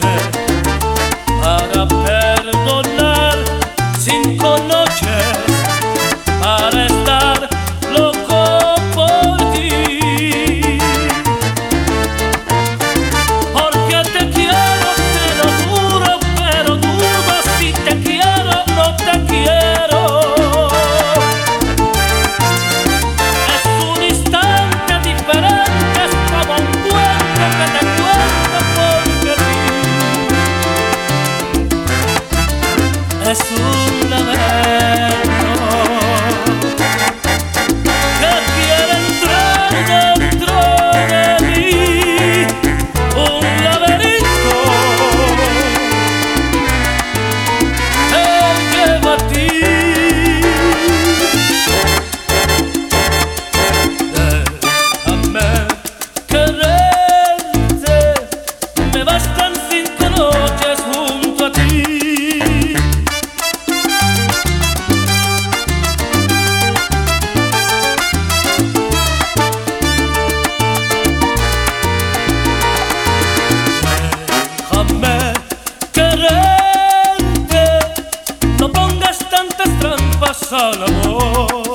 Yeah. sucesso. Al.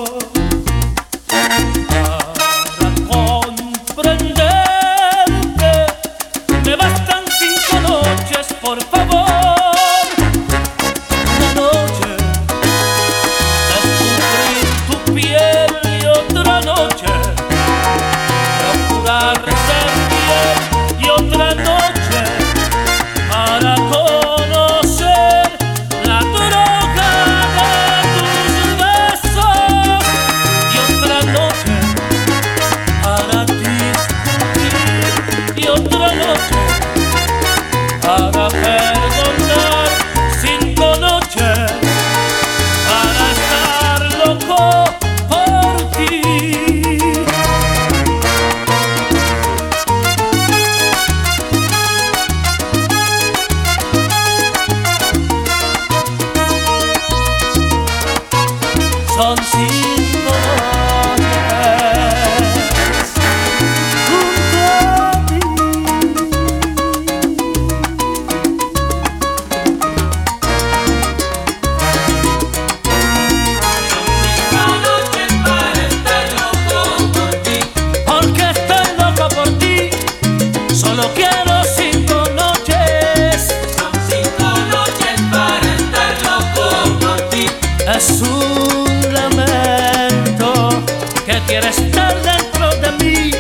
Para dentro de mí.